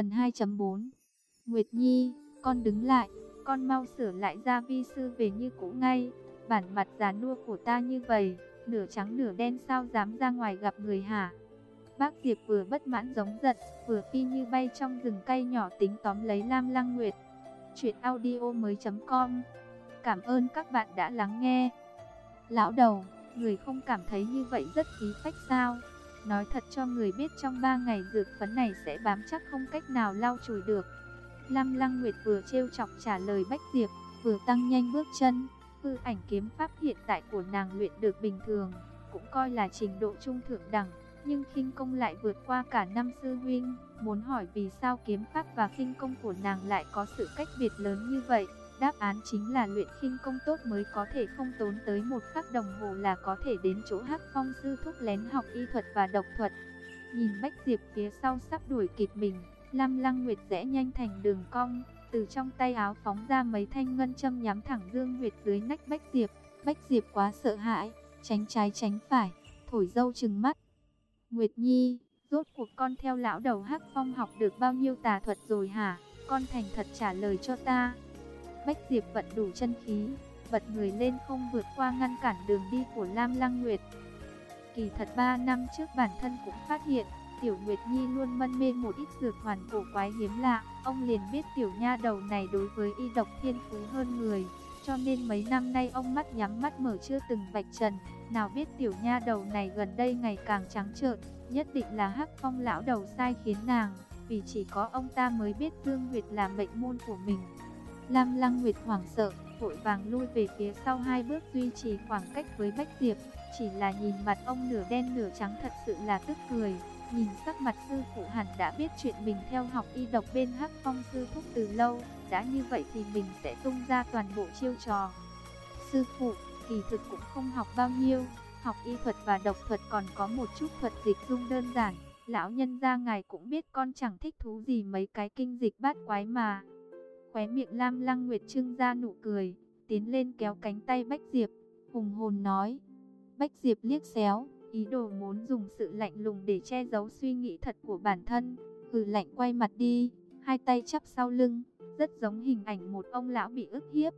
Phần 2.4 Nguyệt Nhi, con đứng lại, con mau sửa lại ra vi sư về như cũ ngay. Bản mặt già nua của ta như vậy, nửa trắng nửa đen sao dám ra ngoài gặp người hả? Bác Diệp vừa bất mãn giống giật, vừa phi như bay trong rừng cây nhỏ tính tóm lấy Lam Lăng Nguyệt. Chuyện audio mới.com Cảm ơn các bạn đã lắng nghe. Lão đầu, người không cảm thấy như vậy rất khí phách sao? Nói thật cho người biết trong 3 ngày dược phấn này sẽ bám chắc không cách nào lau chùi được. Lam Lăng Nguyệt vừa trêu chọc trả lời Bách Diệp, vừa tăng nhanh bước chân. Hư ảnh kiếm pháp hiện tại của nàng luyện được bình thường, cũng coi là trình độ trung thượng đẳng, nhưng khinh công lại vượt qua cả năm sư huynh. Muốn hỏi vì sao kiếm pháp và khinh công của nàng lại có sự cách biệt lớn như vậy? Đáp án chính là luyện khinh công tốt mới có thể không tốn tới một khắc đồng hồ là có thể đến chỗ Hắc Phong sư thúc lén học y thuật và độc thuật. Nhìn Bách Diệp phía sau sắp đuổi kịp mình, Lam Lăng Nguyệt rẽ nhanh thành đường cong, từ trong tay áo phóng ra mấy thanh ngân châm nhắm thẳng Dương Nguyệt dưới nách Bách Diệp. Bách Diệp quá sợ hãi, tránh trái tránh phải, thổi dâu trừng mắt. Nguyệt Nhi, rốt cuộc con theo lão đầu Hắc Phong học được bao nhiêu tà thuật rồi hả? Con thành thật trả lời cho ta. Bách Diệp vận đủ chân khí, bật người lên không vượt qua ngăn cản đường đi của Lam Lăng Nguyệt. Kỳ thật 3 năm trước bản thân cũng phát hiện, Tiểu Nguyệt Nhi luôn mân mê một ít dược hoàn cổ quái hiếm lạ. Ông liền biết tiểu nha đầu này đối với y độc thiên phú hơn người. Cho nên mấy năm nay ông mắt nhắm mắt mở chưa từng vạch trần. Nào biết tiểu nha đầu này gần đây ngày càng trắng trợn. Nhất định là hắc phong lão đầu sai khiến nàng. Vì chỉ có ông ta mới biết Dương Nguyệt là mệnh môn của mình. Lam Lăng Nguyệt hoảng sợ, vội vàng lui về phía sau hai bước duy trì khoảng cách với Bách Diệp. Chỉ là nhìn mặt ông nửa đen nửa trắng thật sự là tức cười. Nhìn sắc mặt sư phụ hẳn đã biết chuyện mình theo học y độc bên Hắc Phong sư thúc từ lâu, đã như vậy thì mình sẽ tung ra toàn bộ chiêu trò. Sư phụ, kỳ thực cũng không học bao nhiêu, học y thuật và độc thuật còn có một chút thuật dịch dung đơn giản. Lão nhân gia ngài cũng biết con chẳng thích thú gì mấy cái kinh dịch bát quái mà. Khóe miệng Lam Lăng Nguyệt trưng ra nụ cười, tiến lên kéo cánh tay Bách Diệp, hùng hồn nói. Bách Diệp liếc xéo, ý đồ muốn dùng sự lạnh lùng để che giấu suy nghĩ thật của bản thân. Hừ lạnh quay mặt đi, hai tay chắp sau lưng, rất giống hình ảnh một ông lão bị ức hiếp.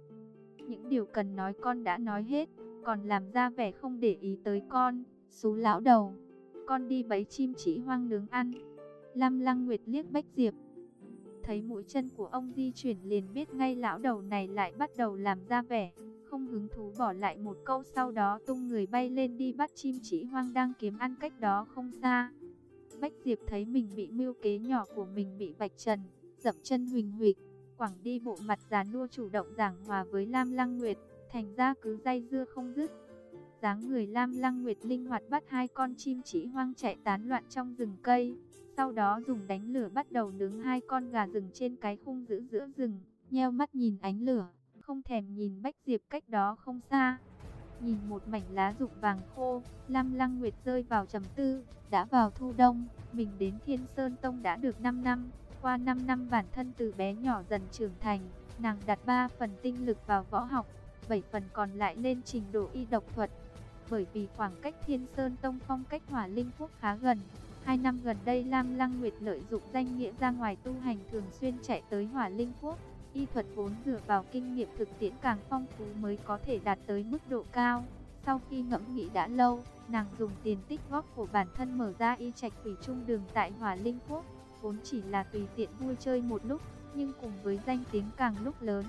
Những điều cần nói con đã nói hết, còn làm ra vẻ không để ý tới con. Xú lão đầu, con đi bấy chim chỉ hoang nướng ăn. Lam Lăng Nguyệt liếc Bách Diệp. Thấy mũi chân của ông di chuyển liền biết ngay lão đầu này lại bắt đầu làm ra vẻ không hứng thú bỏ lại một câu sau đó tung người bay lên đi bắt chim chỉ hoang đang kiếm ăn cách đó không xa. Bách Diệp thấy mình bị mưu kế nhỏ của mình bị vạch trần, dậm chân huỳnh huỵch, quảng đi bộ mặt già nua chủ động giảng hòa với Lam Lăng Nguyệt, thành ra cứ dây dưa không dứt dáng người Lam Lăng Nguyệt linh hoạt bắt hai con chim chỉ hoang chạy tán loạn trong rừng cây, sau đó dùng đánh lửa bắt đầu nướng hai con gà rừng trên cái khung giữ giữa rừng, nheo mắt nhìn ánh lửa không thèm nhìn Bách Diệp cách đó không xa. Nhìn một mảnh lá rụng vàng khô, Lam Lăng Nguyệt rơi vào trầm tư, đã vào thu đông, mình đến Thiên Sơn Tông đã được 5 năm, qua 5 năm bản thân từ bé nhỏ dần trưởng thành, nàng đặt 3 phần tinh lực vào võ học, 7 phần còn lại lên trình độ y độc thuật. Bởi vì khoảng cách Thiên Sơn Tông phong cách Hỏa Linh Quốc khá gần, Hai năm gần đây Lam Lăng Nguyệt lợi dụng danh nghĩa ra ngoài tu hành thường xuyên chạy tới Hỏa Linh Quốc, Y thuật vốn dựa vào kinh nghiệm thực tiễn càng phong phú mới có thể đạt tới mức độ cao. Sau khi ngẫm nghĩ đã lâu, nàng dùng tiền tích góp của bản thân mở ra y trạch quỷ trung đường tại Hỏa Linh Quốc, vốn chỉ là tùy tiện vui chơi một lúc, nhưng cùng với danh tiếng càng lúc lớn.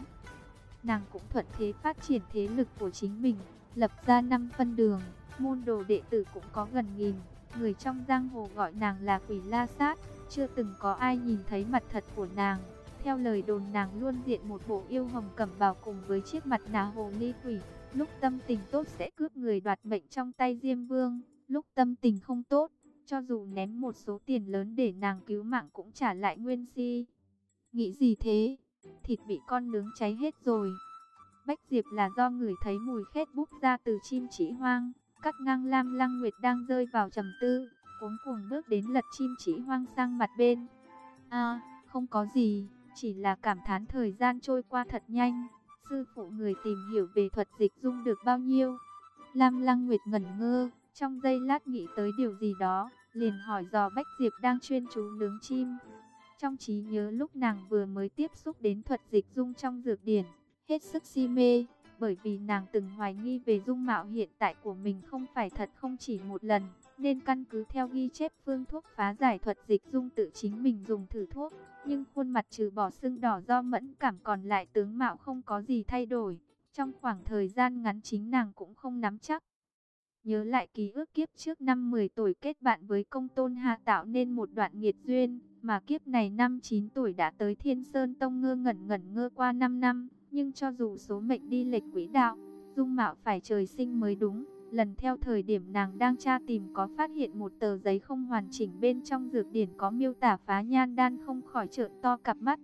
Nàng cũng thuận thế phát triển thế lực của chính mình, lập ra năm phân đường, môn đồ đệ tử cũng có gần nghìn, người trong giang hồ gọi nàng là quỷ la sát, chưa từng có ai nhìn thấy mặt thật của nàng. Theo lời đồn nàng luôn diện một bộ yêu hồng cẩm bào cùng với chiếc mặt nạ hồ ly quỷ. Lúc tâm tình tốt sẽ cướp người đoạt mệnh trong tay Diêm Vương. Lúc tâm tình không tốt, cho dù ném một số tiền lớn để nàng cứu mạng cũng trả lại nguyên si. Nghĩ gì thế? Thịt bị con nướng cháy hết rồi. Bách Diệp là do người thấy mùi khét bút ra từ chim chỉ hoang. Cắt ngang lam lăng nguyệt đang rơi vào trầm tư. Cuống cuồng bước đến lật chim chỉ hoang sang mặt bên. À, không có gì. Chỉ là cảm thán thời gian trôi qua thật nhanh. Sư phụ người tìm hiểu về thuật dịch dung được bao nhiêu? Lam Lăng Nguyệt ngẩn ngơ, trong giây lát nghĩ tới điều gì đó, liền hỏi dò Bách Diệp đang chuyên chú nướng chim. Trong trí nhớ lúc nàng vừa mới tiếp xúc đến thuật dịch dung trong dược điển, hết sức si mê, bởi vì nàng từng hoài nghi về dung mạo hiện tại của mình không phải thật không chỉ một lần, nên căn cứ theo ghi chép phương thuốc phá giải thuật dịch dung tự chính mình dùng thử thuốc, nhưng khuôn mặt trừ bỏ sưng đỏ do mẫn cảm còn lại tướng mạo không có gì thay đổi. Trong khoảng thời gian ngắn chính nàng cũng không nắm chắc. Nhớ lại ký ức kiếp trước năm 10 tuổi kết bạn với công tôn hạ tạo nên một đoạn nghiệt duyên, mà kiếp này năm 9 tuổi đã tới Thiên Sơn Tông ngơ ngẩn ngẩn ngơ qua 5 năm, nhưng cho dù số mệnh đi lệch quỹ đạo, dung mạo phải trời sinh mới đúng. Lần theo thời điểm nàng đang tra tìm có phát hiện một tờ giấy không hoàn chỉnh bên trong dược điển có miêu tả phá nhan đan không khỏi trợn to cặp mắt.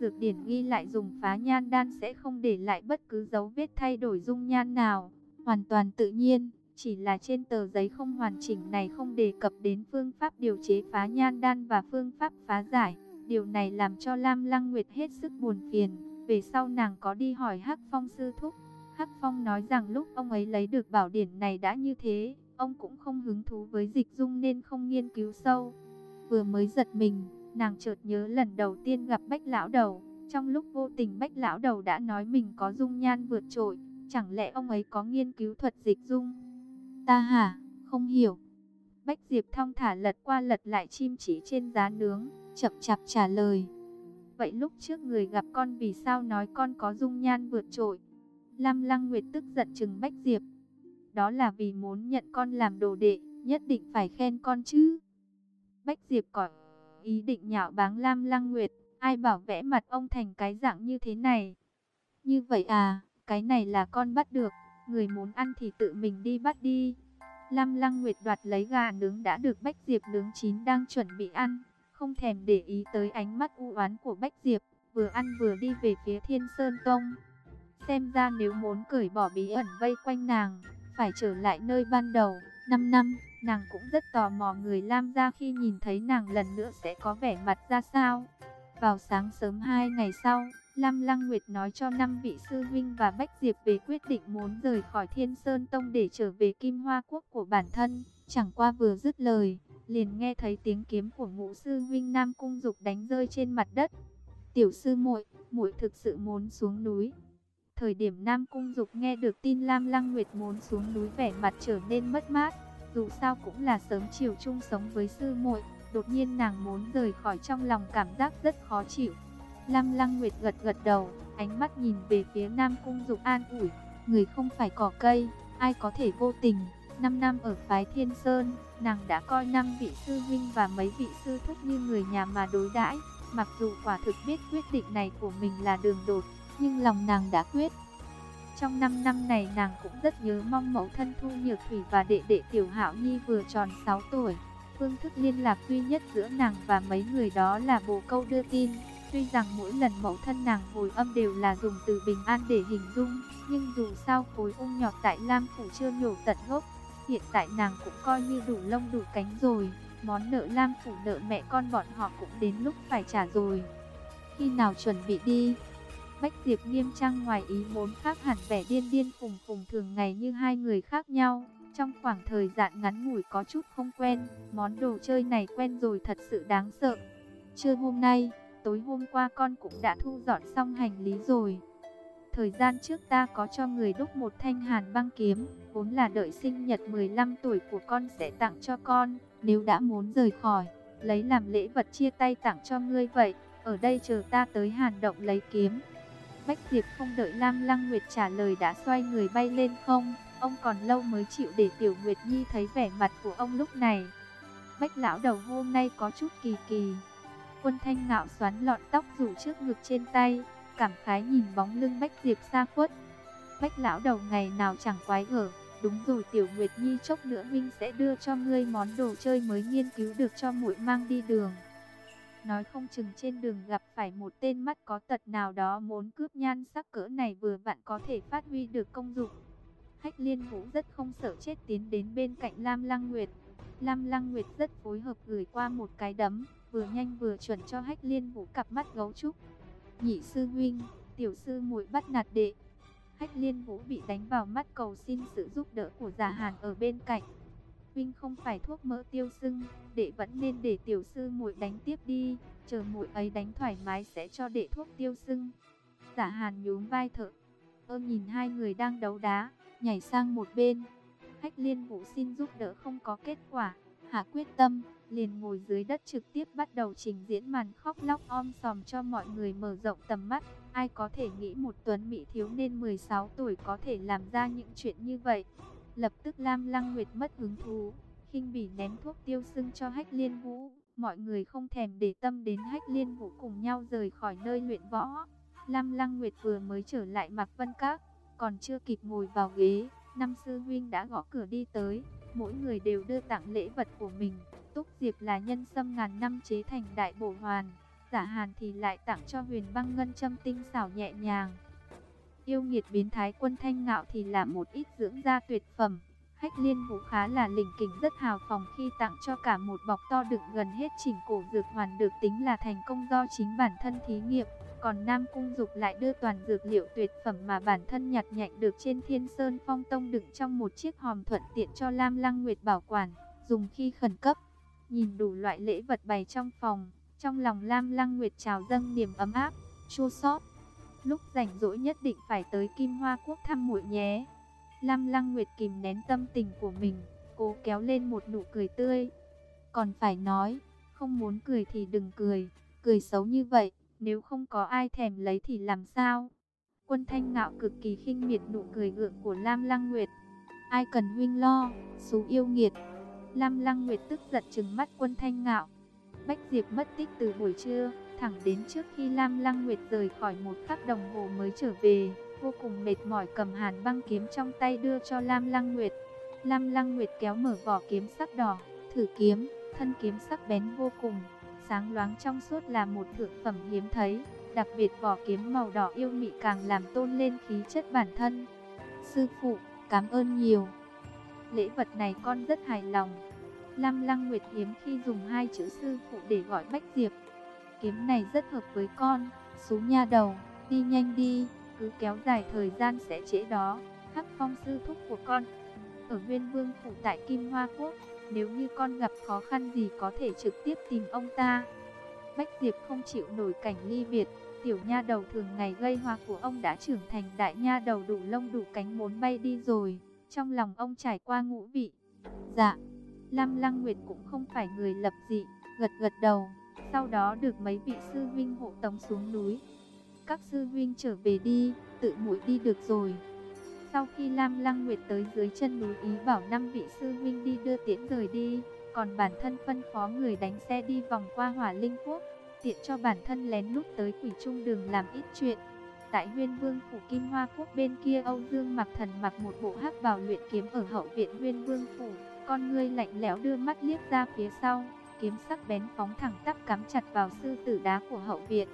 Dược điển ghi lại dùng phá nhan đan sẽ không để lại bất cứ dấu vết thay đổi dung nhan nào, hoàn toàn tự nhiên. Chỉ là trên tờ giấy không hoàn chỉnh này không đề cập đến phương pháp điều chế phá nhan đan và phương pháp phá giải. Điều này làm cho Lam Lăng Nguyệt hết sức buồn phiền. Về sau nàng có đi hỏi Hắc Phong sư thúc. Hắc Phong nói rằng lúc ông ấy lấy được bảo điển này đã như thế, ông cũng không hứng thú với dịch dung nên không nghiên cứu sâu. Vừa mới giật mình, nàng chợt nhớ lần đầu tiên gặp Bách Lão Đầu. Trong lúc vô tình Bách Lão Đầu đã nói mình có dung nhan vượt trội, chẳng lẽ ông ấy có nghiên cứu thuật dịch dung? Ta hả, không hiểu. Bách Diệp thong thả lật qua lật lại chim chỉ trên giá nướng, chậm chạp trả lời. Vậy lúc trước người gặp con vì sao nói con có dung nhan vượt trội? Lam Lăng Nguyệt tức giận chừng Bách Diệp. Đó là vì muốn nhận con làm đồ đệ, nhất định phải khen con chứ. Bách Diệp có ý định nhạo báng Lam Lăng Nguyệt, ai bảo vẽ mặt ông thành cái dạng như thế này. Như vậy à, cái này là con bắt được, người muốn ăn thì tự mình đi bắt đi. Lam Lăng Nguyệt đoạt lấy gà nướng đã được Bách Diệp nướng chín đang chuẩn bị ăn, không thèm để ý tới ánh mắt u oán của Bách Diệp, vừa ăn vừa đi về phía Thiên Sơn Tông. Xem ra nếu muốn cởi bỏ bí ẩn vây quanh nàng, phải trở lại nơi ban đầu. 5 năm, nàng cũng rất tò mò người Lam gia khi nhìn thấy nàng lần nữa sẽ có vẻ mặt ra sao. Vào sáng sớm hai ngày sau, Lam Lăng Nguyệt nói cho năm vị sư huynh và Bách Diệp về quyết định muốn rời khỏi Thiên Sơn Tông để trở về Kim Hoa Quốc của bản thân. Chẳng qua vừa dứt lời, liền nghe thấy tiếng kiếm của ngũ sư huynh Nam Cung Dục đánh rơi trên mặt đất. Tiểu sư muội, muội thực sự muốn xuống núi. Thời điểm Nam Cung Dục nghe được tin Lam Lăng Nguyệt muốn xuống núi vẻ mặt trở nên mất mát. Dù sao cũng là sớm chiều chung sống với sư muội, đột nhiên nàng muốn rời khỏi trong lòng cảm giác rất khó chịu. Lam Lăng Nguyệt gật gật đầu, ánh mắt nhìn về phía Nam Cung Dục an ủi, người không phải cỏ cây, ai có thể vô tình. Năm năm ở phái Thiên Sơn, nàng đã coi năm vị sư huynh và mấy vị sư thúc như người nhà mà đối đãi. Mặc dù quả thực biết quyết định này của mình là đường đột, nhưng lòng nàng đã quyết. Trong 5 năm này nàng cũng rất nhớ mong mẫu thân Thu Nhược Thủy và đệ đệ Tiểu Hạo Nhi vừa tròn 6 tuổi. Phương thức liên lạc duy nhất giữa nàng và mấy người đó là bồ câu đưa tin. Tuy rằng mỗi lần mẫu thân nàng hồi âm đều là dùng từ bình an để hình dung, nhưng dù sao khối ung nhọt tại Lam Phủ chưa nhổ tận gốc, hiện tại nàng cũng coi như đủ lông đủ cánh rồi. Món nợ Lam Phủ nợ mẹ con bọn họ cũng đến lúc phải trả rồi. Khi nào chuẩn bị đi? Bách Diệp nghiêm trang ngoài ý muốn khác hẳn vẻ điên điên phùng phùng thường ngày như hai người khác nhau. Trong khoảng thời gian ngắn ngủi có chút không quen, món đồ chơi này quen rồi thật sự đáng sợ. Trưa hôm nay, tối hôm qua con cũng đã thu dọn xong hành lý rồi. Thời gian trước ta có cho người đúc một thanh hàn băng kiếm, vốn là đợi sinh nhật 15 tuổi của con sẽ tặng cho con, nếu đã muốn rời khỏi, lấy làm lễ vật chia tay tặng cho ngươi vậy, ở đây chờ ta tới hàn động lấy kiếm. Bách Diệp không đợi Lam Lăng Nguyệt trả lời đã xoay người bay lên không, ông còn lâu mới chịu để Tiểu Nguyệt Nhi thấy vẻ mặt của ông lúc này. Bách lão đầu hôm nay có chút kỳ kỳ. Quân thanh ngạo xoắn lọn tóc rủ trước ngực trên tay, cảm khái nhìn bóng lưng Bách Diệp xa khuất. Bách lão đầu ngày nào chẳng quái gở, đúng rồi Tiểu Nguyệt Nhi chốc nữa Minh sẽ đưa cho ngươi món đồ chơi mới nghiên cứu được cho muội mang đi đường. Nói không chừng trên đường gặp phải một tên mắt có tật nào đó muốn cướp nhan sắc cỡ này vừa vặn có thể phát huy được công dụng. Hách liên vũ rất không sợ chết tiến đến bên cạnh Lam Lăng Nguyệt. Lam Lăng Nguyệt rất phối hợp gửi qua một cái đấm, vừa nhanh vừa chuẩn cho hách liên vũ cặp mắt gấu trúc. Nhị sư huynh, tiểu sư muội bắt nạt đệ. Hách liên vũ bị đánh vào mắt cầu xin sự giúp đỡ của giả hàn ở bên cạnh. Vinh không phải thuốc mỡ tiêu sưng, đệ vẫn nên để tiểu sư muội đánh tiếp đi. chờ muội ấy đánh thoải mái sẽ cho đệ thuốc tiêu sưng. Giả Hàn nhún vai thở, ơ nhìn hai người đang đấu đá, nhảy sang một bên. Hách liên vũ xin giúp đỡ không có kết quả, hạ quyết tâm, liền ngồi dưới đất trực tiếp bắt đầu trình diễn màn khóc lóc om sòm cho mọi người mở rộng tầm mắt. Ai có thể nghĩ một tuấn mỹ thiếu niên 16 tuổi có thể làm ra những chuyện như vậy. Lập tức Lam Lăng Nguyệt mất hứng thú, khinh bỉ ném thuốc tiêu sưng cho Hách Liên Vũ. Mọi người không thèm để tâm đến Hách Liên Vũ cùng nhau rời khỏi nơi luyện võ. Lam Lăng Nguyệt vừa mới trở lại Mạc Vân Các, còn chưa kịp ngồi vào ghế, năm sư huynh đã gõ cửa đi tới, mỗi người đều đưa tặng lễ vật của mình. Túc Diệp là nhân sâm ngàn năm chế thành đại bổ hoàn, giả hàn thì lại tặng cho huyền băng ngân châm tinh xảo nhẹ nhàng. Yêu nghiệt biến thái quân thanh ngạo thì là một ít dưỡng da tuyệt phẩm. Hách liên vũ khá là lỉnh kỉnh rất hào phóng khi tặng cho cả một bọc to đựng gần hết chỉnh cổ dược hoàn được tính là thành công do chính bản thân thí nghiệm. Còn Nam Cung Dục lại đưa toàn dược liệu tuyệt phẩm mà bản thân nhặt nhạnh được trên Thiên Sơn Phong Tông đựng trong một chiếc hòm thuận tiện cho Lam Lăng Nguyệt bảo quản, dùng khi khẩn cấp. Nhìn đủ loại lễ vật bày trong phòng, trong lòng Lam Lăng Nguyệt trào dâng niềm ấm áp, chua xót. Lúc rảnh rỗi nhất định phải tới Kim Hoa Quốc thăm muội nhé. Lam Lăng Nguyệt kìm nén tâm tình của mình, cố kéo lên một nụ cười tươi. Còn phải nói, không muốn cười thì đừng cười, cười xấu như vậy, nếu không có ai thèm lấy thì làm sao? Quân Thanh Ngạo cực kỳ khinh miệt nụ cười gượng của Lam Lăng Nguyệt. Ai cần huynh lo, xú yêu nghiệt. Lam Lăng Nguyệt tức giận trừng mắt Quân Thanh Ngạo. Bách Diệp mất tích từ buổi trưa, thẳng đến trước khi Lam Lăng Nguyệt rời khỏi một khắc đồng hồ mới trở về, vô cùng mệt mỏi cầm hàn băng kiếm trong tay đưa cho Lam Lăng Nguyệt. Lam Lăng Nguyệt kéo mở vỏ kiếm sắc đỏ, thử kiếm, thân kiếm sắc bén vô cùng, sáng loáng trong suốt là một thượng phẩm hiếm thấy, đặc biệt vỏ kiếm màu đỏ yêu mị càng làm tôn lên khí chất bản thân. Sư phụ, cảm ơn nhiều. Lễ vật này con rất hài lòng. Lam Lăng Nguyệt hiếm khi dùng hai chữ sư phụ để gọi Bách Diệp. Kiếm này rất hợp với con, số nha đầu, đi nhanh đi, cứ kéo dài thời gian sẽ trễ đó. Hắc phong sư thúc của con, ở Nguyên Vương Phủ tại Kim Hoa Quốc, nếu như con gặp khó khăn gì có thể trực tiếp tìm ông ta. Bách Diệp không chịu nổi cảnh ly biệt, tiểu nha đầu thường ngày gây hoa của ông đã trưởng thành đại nha đầu đủ lông đủ cánh muốn bay đi rồi. Trong lòng ông trải qua ngũ vị. Dạ, Lam Lăng Nguyệt cũng không phải người lập dị, gật gật đầu. Sau đó được mấy vị sư huynh hộ tống xuống núi. Các sư huynh trở về đi, tự mũi đi được rồi. Sau khi Lam Lăng Nguyệt tới dưới chân núi ý bảo năm vị sư huynh đi đưa tiễn rời đi, còn bản thân phân phó người đánh xe đi vòng qua hỏa linh quốc, tiện cho bản thân lén lút tới quỷ trung đường làm ít chuyện. Tại huyên vương phủ Kim Hoa Quốc bên kia Âu Dương mặc thần mặc một bộ hắc bào luyện kiếm ở hậu viện huyên vương phủ, con ngươi lạnh lẽo đưa mắt liếc ra phía sau, kiếm sắc bén phóng thẳng tắp cắm chặt vào sư tử đá của hậu viện.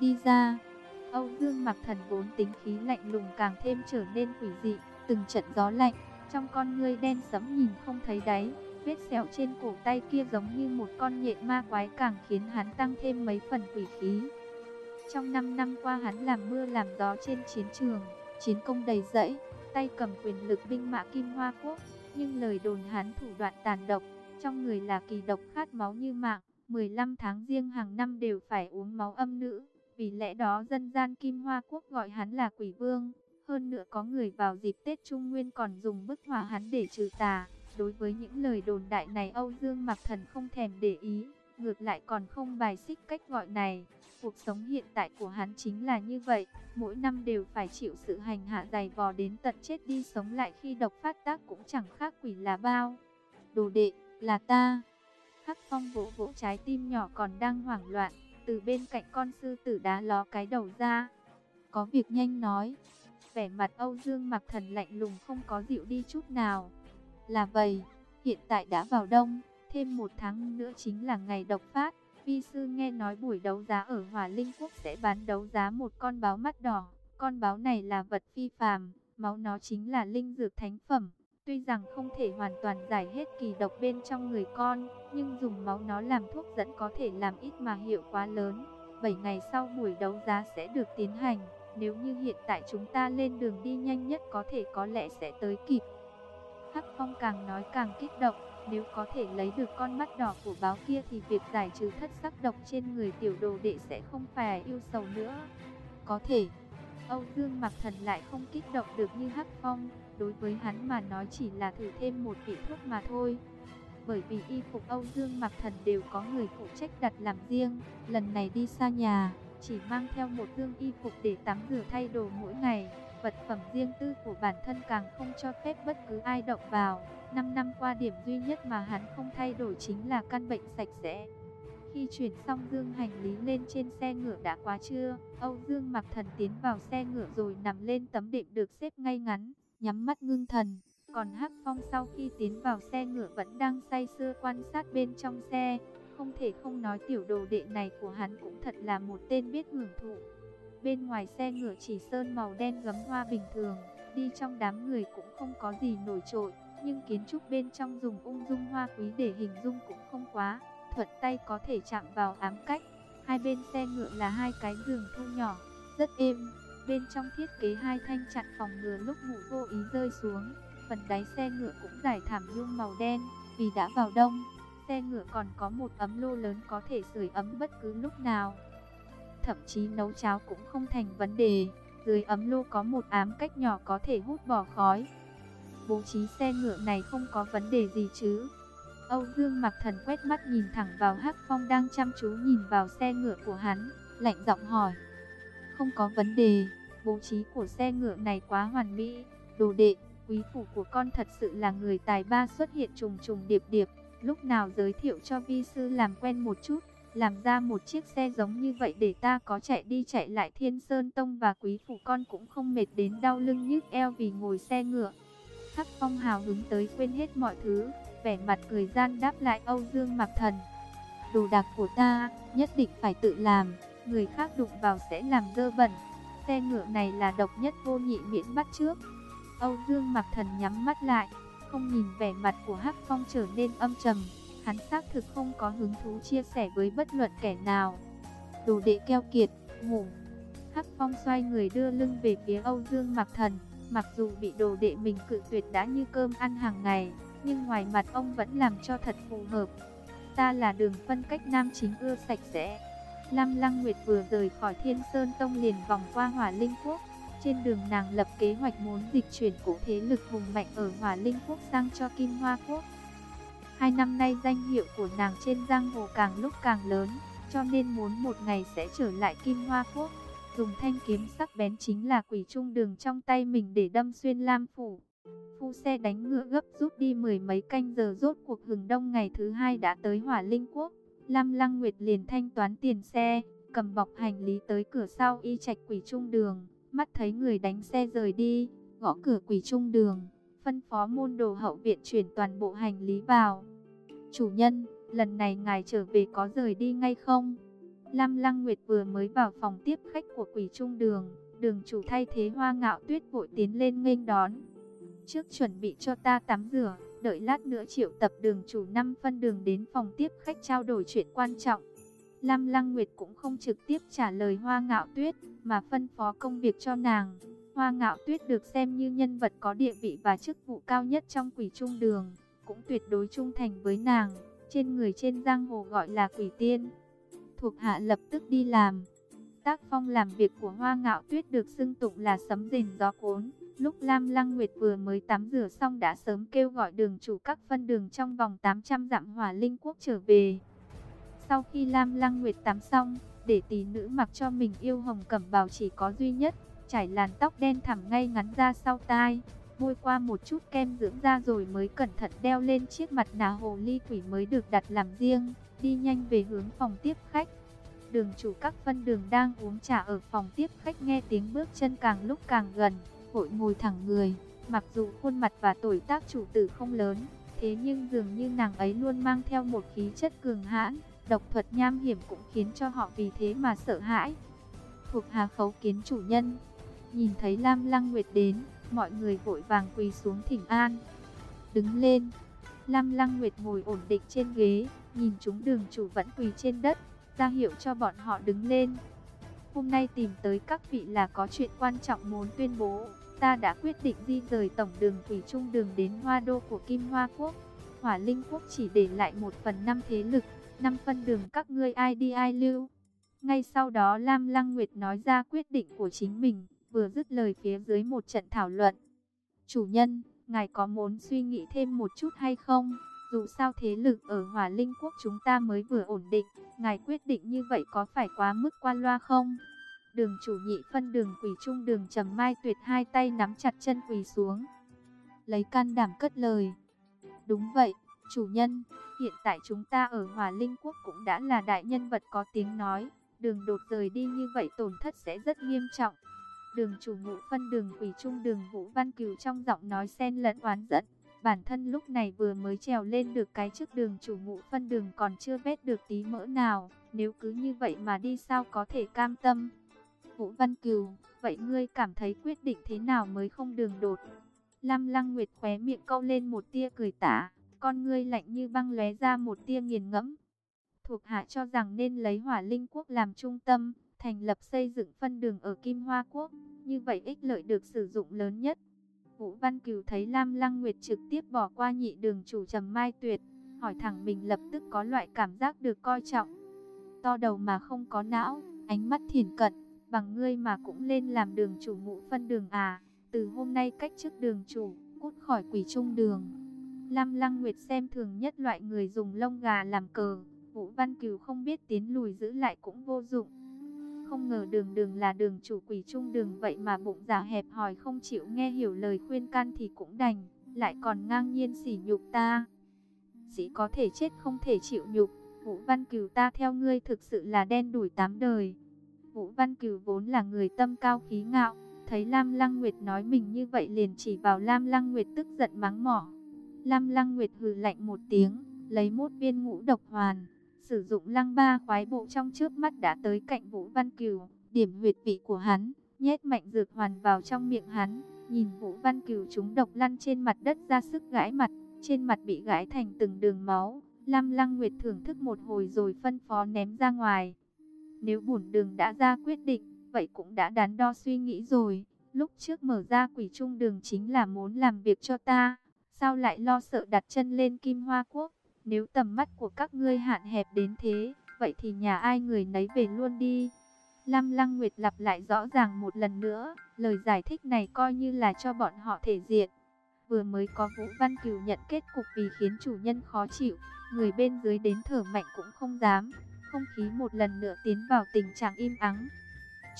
Đi ra! Âu Dương Mặc Thần vốn tính khí lạnh lùng càng thêm trở nên quỷ dị, từng trận gió lạnh, trong con ngươi đen sẫm nhìn không thấy đáy, vết sẹo trên cổ tay kia giống như một con nhện ma quái càng khiến hắn tăng thêm mấy phần quỷ khí. Trong 5 năm qua hắn làm mưa làm gió trên chiến trường, chiến công đầy rẫy, tay cầm quyền lực binh mã Kim Hoa Quốc, nhưng lời đồn hắn thủ đoạn tàn độc, trong người là kỳ độc khát máu như mạng, 15 tháng riêng hàng năm đều phải uống máu âm nữ. Vì lẽ đó dân gian Kim Hoa Quốc gọi hắn là quỷ vương. Hơn nữa có người vào dịp Tết Trung Nguyên còn dùng bức hỏa hắn để trừ tà. Đối với những lời đồn đại này Âu Dương Mạc Thần không thèm để ý. Ngược lại còn không bài xích cách gọi này. Cuộc sống hiện tại của hắn chính là như vậy. Mỗi năm đều phải chịu sự hành hạ dày vò đến tận chết đi sống lại khi độc phát tác cũng chẳng khác quỷ là bao. Đồ đệ, là ta. Hắc phong vỗ vỗ trái tim nhỏ còn đang hoảng loạn từ bên cạnh con sư tử đá ló cái đầu ra. Có việc nhanh nói. Vẻ mặt Âu Dương mặc thần lạnh lùng không có dịu đi chút nào. Là vậy, hiện tại đã vào đông, thêm một tháng nữa chính là ngày độc phát. Vi sư nghe nói buổi đấu giá ở Hòa Linh Quốc sẽ bán đấu giá một con báo mắt đỏ. Con báo này là vật phi phàm, máu nó chính là linh dược thánh phẩm. Tuy rằng không thể hoàn toàn giải hết kỳ độc bên trong người con, nhưng dùng máu nó làm thuốc dẫn có thể làm ít mà hiệu quá lớn. 7 ngày sau buổi đấu giá sẽ được tiến hành, nếu như hiện tại chúng ta lên đường đi nhanh nhất có thể có lẽ sẽ tới kịp. Hắc Phong càng nói càng kích động, nếu có thể lấy được con mắt đỏ của báo kia thì việc giải trừ thất sắc độc trên người tiểu đồ đệ sẽ không phải yêu sầu nữa. Có thể, Âu Dương Mặc Thần lại không kích động được như Hắc Phong, đối với hắn mà nói chỉ là thử thêm một vị thuốc mà thôi. Bởi vì y phục Âu Dương Mặc Thần đều có người phụ trách đặt làm riêng, lần này đi xa nhà, chỉ mang theo một dương y phục để tắm rửa thay đồ mỗi ngày. Vật phẩm riêng tư của bản thân càng không cho phép bất cứ ai động vào. 5 năm qua điểm duy nhất mà hắn không thay đổi chính là căn bệnh sạch sẽ. Khi chuyển xong dương hành lý lên trên xe ngựa đã quá trưa, Âu Dương mặc thần tiến vào xe ngựa rồi nằm lên tấm đệm được xếp ngay ngắn, nhắm mắt ngưng thần. Còn Hắc Phong sau khi tiến vào xe ngựa vẫn đang say sưa quan sát bên trong xe, không thể không nói tiểu đồ đệ này của hắn cũng thật là một tên biết hưởng thụ. Bên ngoài xe ngựa chỉ sơn màu đen gấm hoa bình thường, đi trong đám người cũng không có gì nổi trội, nhưng kiến trúc bên trong dùng ung dung hoa quý để hình dung cũng không quá, thuận tay có thể chạm vào ám cách. Hai bên xe ngựa là hai cái giường thu nhỏ, rất êm, bên trong thiết kế hai thanh chặn phòng ngừa lúc ngủ vô ý rơi xuống. Phần đáy xe ngựa cũng giải thảm nhung màu đen, vì đã vào đông, xe ngựa còn có một ấm lô lớn có thể sưởi ấm bất cứ lúc nào. Thậm chí nấu cháo cũng không thành vấn đề, dưới ấm lô có một ám cách nhỏ có thể hút bỏ khói. Bố trí xe ngựa này không có vấn đề gì chứ. Âu Dương mặc thần quét mắt nhìn thẳng vào Hắc Phong đang chăm chú nhìn vào xe ngựa của hắn, lạnh giọng hỏi. Không có vấn đề, bố trí của xe ngựa này quá hoàn mỹ, đồ đệ, quý phủ của con thật sự là người tài ba xuất hiện trùng trùng điệp điệp, lúc nào giới thiệu cho vi sư làm quen một chút, làm ra một chiếc xe giống như vậy để ta có chạy đi chạy lại Thiên Sơn Tông và quý phủ con cũng không mệt đến đau lưng nhức eo vì ngồi xe ngựa. Hắc Phong hào hứng tới quên hết mọi thứ, vẻ mặt cười gian đáp lại Âu Dương Mặc Thần. Đồ đạc của ta, nhất định phải tự làm, người khác đụng vào sẽ làm dơ bẩn. Xe ngựa này là độc nhất vô nhị miễn bắt trước. Âu Dương Mặc Thần nhắm mắt lại, không nhìn vẻ mặt của Hắc Phong trở nên âm trầm, hắn xác thực không có hứng thú chia sẻ với bất luận kẻ nào. Đồ đệ keo kiệt, ngủ. Hắc Phong xoay người đưa lưng về phía Âu Dương Mặc Thần, mặc dù bị đồ đệ mình cự tuyệt đã như cơm ăn hàng ngày, nhưng ngoài mặt ông vẫn làm cho thật phù hợp. Ta là đường phân cách nam chính ưa sạch sẽ. Lam Lăng Nguyệt vừa rời khỏi Thiên Sơn Tông liền vòng qua Hỏa Linh Quốc, trên đường nàng lập kế hoạch muốn dịch chuyển cổ thế lực hùng mạnh ở Hỏa Linh Quốc sang cho Kim Hoa Quốc. Hai năm nay danh hiệu của nàng trên giang hồ càng lúc càng lớn, cho nên muốn một ngày sẽ trở lại Kim Hoa Quốc. Dùng thanh kiếm sắc bén chính là quỷ trung đường trong tay mình để đâm xuyên Lam Phủ. Phu xe đánh ngựa gấp rút đi mười mấy canh giờ rốt cuộc hừng đông ngày thứ hai đã tới Hỏa Linh Quốc. Lam Lăng Nguyệt liền thanh toán tiền xe, cầm bọc hành lý tới cửa sau y trạch quỷ trung đường mắt thấy người đánh xe rời đi, gõ cửa quỷ trung đường, phân phó môn đồ hậu viện chuyển toàn bộ hành lý vào. Chủ nhân, lần này ngài trở về có rời đi ngay không? Lam Lăng Nguyệt vừa mới vào phòng tiếp khách của quỷ trung đường, đường chủ thay thế hoa ngạo tuyết vội tiến lên nghênh đón. Trước chuẩn bị cho ta tắm rửa, đợi lát nữa triệu tập đường chủ năm phân đường đến phòng tiếp khách trao đổi chuyện quan trọng. Lam Lăng Nguyệt cũng không trực tiếp trả lời Hoa Ngạo Tuyết, mà phân phó công việc cho nàng. Hoa Ngạo Tuyết được xem như nhân vật có địa vị và chức vụ cao nhất trong quỷ trung đường, cũng tuyệt đối trung thành với nàng, trên người trên giang hồ gọi là quỷ tiên. Thuộc hạ lập tức đi làm. Tác phong làm việc của Hoa Ngạo Tuyết được xưng tụng là sấm rền gió cuốn. Lúc Lam Lăng Nguyệt vừa mới tắm rửa xong đã sớm kêu gọi đường chủ các phân đường trong vòng 800 dặm hỏa linh quốc trở về. Sau khi Lam Lăng Nguyệt tắm xong, để tỷ nữ mặc cho mình yêu hồng cẩm bào chỉ có duy nhất, trải làn tóc đen thẳm ngay ngắn ra sau tai, bôi qua một chút kem dưỡng da rồi mới cẩn thận đeo lên chiếc mặt nạ hồ ly quỷ mới được đặt làm riêng, đi nhanh về hướng phòng tiếp khách. Đường chủ các phân đường đang uống trà ở phòng tiếp khách nghe tiếng bước chân càng lúc càng gần, vội ngồi thẳng người, mặc dù khuôn mặt và tuổi tác chủ tử không lớn, thế nhưng dường như nàng ấy luôn mang theo một khí chất cường hãn, độc thuật nham hiểm cũng khiến cho họ vì thế mà sợ hãi. Thuộc Hà Khấu kiến chủ nhân, nhìn thấy Lam Lăng Nguyệt đến, mọi người vội vàng quỳ xuống thỉnh an. Đứng lên, Lam Lăng Nguyệt ngồi ổn định trên ghế, nhìn chúng đường chủ vẫn quỳ trên đất, ra hiệu cho bọn họ đứng lên. Hôm nay tìm tới các vị là có chuyện quan trọng muốn tuyên bố. Ta đã quyết định di rời tổng đường Thủy Trung đường đến Hoa Đô của Kim Hoa Quốc. Hỏa Linh Quốc chỉ để lại một phần năm thế lực, năm phân đường các ngươi ai đi ai lưu. Ngay sau đó Lam Lăng Nguyệt nói ra quyết định của chính mình, vừa dứt lời phía dưới một trận thảo luận. Chủ nhân, ngài có muốn suy nghĩ thêm một chút hay không? Dù sao thế lực ở Hỏa Linh Quốc chúng ta mới vừa ổn định, ngài quyết định như vậy có phải quá mức qua loa không? Đường chủ nhị phân đường quỷ trung đường trầm mai tuyệt hai tay nắm chặt chân quỳ xuống. Lấy can đảm cất lời. Đúng vậy, chủ nhân, hiện tại chúng ta ở Hòa Linh Quốc cũng đã là đại nhân vật có tiếng nói. Đường đột rời đi như vậy tổn thất sẽ rất nghiêm trọng. Đường chủ ngũ phân đường quỷ trung đường Vũ Văn Cửu trong giọng nói xen lẫn oán giận. Bản thân lúc này vừa mới trèo lên được cái trước đường chủ ngụ phân đường còn chưa vét được tí mỡ nào. Nếu cứ như vậy mà đi sao có thể cam tâm. Vũ Văn cừu vậy ngươi cảm thấy quyết định thế nào mới không đường đột? Lam Lăng Nguyệt khóe miệng câu lên một tia cười tả, con ngươi lạnh như băng lóe ra một tia nghiền ngẫm. Thuộc hạ cho rằng nên lấy Hỏa Linh Quốc làm trung tâm, thành lập xây dựng phân đường ở Kim Hoa Quốc, như vậy ích lợi được sử dụng lớn nhất. Vũ Văn Cửu thấy Lam Lăng Nguyệt trực tiếp bỏ qua nhị đường chủ Trầm Mai Tuyệt, hỏi thẳng mình lập tức có loại cảm giác được coi trọng. To đầu mà không có não, ánh mắt thiền cận, bằng ngươi mà cũng lên làm đường chủ ngũ phân đường à, từ hôm nay cách chức đường chủ, cút khỏi quỷ trung đường. Lam Lăng Nguyệt xem thường nhất loại người dùng lông gà làm cờ, Vũ Văn Cửu không biết tiến lùi giữ lại cũng vô dụng. Không ngờ đường đường là đường chủ quỷ trung đường vậy mà bụng giả hẹp hòi không chịu nghe hiểu lời khuyên can thì cũng đành, lại còn ngang nhiên sỉ nhục ta. Sĩ có thể chết không thể chịu nhục, Vũ Văn Cửu ta theo ngươi thực sự là đen đủi tám đời. Vũ Văn Cửu vốn là người tâm cao khí ngạo, thấy Lam Lăng Nguyệt nói mình như vậy liền chỉ vào Lam Lăng Nguyệt tức giận mắng mỏ. Lam Lăng Nguyệt hừ lạnh một tiếng, lấy một viên ngũ độc hoàn, sử dụng lăng ba khoái bộ trong trước mắt đã tới cạnh Vũ Văn Cửu, điểm huyệt vị của hắn, nhét mạnh dược hoàn vào trong miệng hắn, nhìn Vũ Văn Cửu chúng độc lăn trên mặt đất ra sức gãi mặt, trên mặt bị gãi thành từng đường máu. Lam Lăng Nguyệt thưởng thức một hồi rồi phân phó ném ra ngoài. Nếu bổn đường đã ra quyết định, vậy cũng đã đắn đo suy nghĩ rồi. Lúc trước mở ra quỷ trung đường chính là muốn làm việc cho ta. Sao lại lo sợ đặt chân lên Kim Hoa Quốc? Nếu tầm mắt của các ngươi hạn hẹp đến thế, vậy thì nhà ai người nấy về luôn đi. Lam Lăng Nguyệt lặp lại rõ ràng một lần nữa, lời giải thích này coi như là cho bọn họ thể diện. Vừa mới có Vũ Văn Cửu nhận kết cục vì khiến chủ nhân khó chịu, người bên dưới đến thở mạnh cũng không dám. Không khí một lần nữa tiến vào tình trạng im ắng.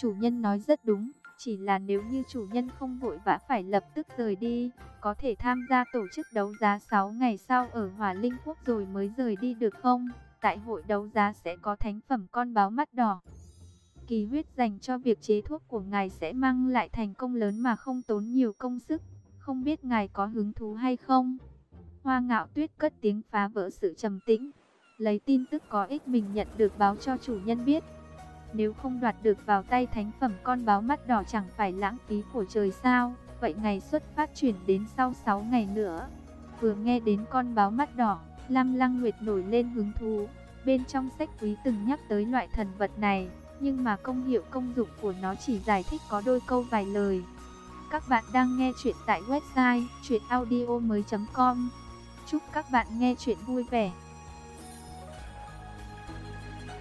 Chủ nhân nói rất đúng, chỉ là nếu như chủ nhân không vội vã phải lập tức rời đi, có thể tham gia tổ chức đấu giá 6 ngày sau ở Hòa Linh Quốc rồi mới rời đi được không? Tại hội đấu giá sẽ có thánh phẩm con báo mắt đỏ. Kỳ huyết dành cho việc chế thuốc của ngài sẽ mang lại thành công lớn mà không tốn nhiều công sức. Không biết ngài có hứng thú hay không? Hoa ngạo tuyết cất tiếng phá vỡ sự trầm tĩnh. Lấy tin tức có ích mình nhận được báo cho chủ nhân biết. Nếu không đoạt được vào tay thánh phẩm con báo mắt đỏ chẳng phải lãng phí của trời sao. Vậy ngày xuất phát chuyển đến sau 6 ngày nữa. Vừa nghe đến con báo mắt đỏ, Lam Lăng Nguyệt nổi lên hứng thú. Bên trong sách quý từng nhắc tới loại thần vật này, nhưng mà công hiệu công dụng của nó chỉ giải thích có đôi câu vài lời. Các bạn đang nghe chuyện tại website chuyenaudio.com Chúc các bạn nghe chuyện vui vẻ.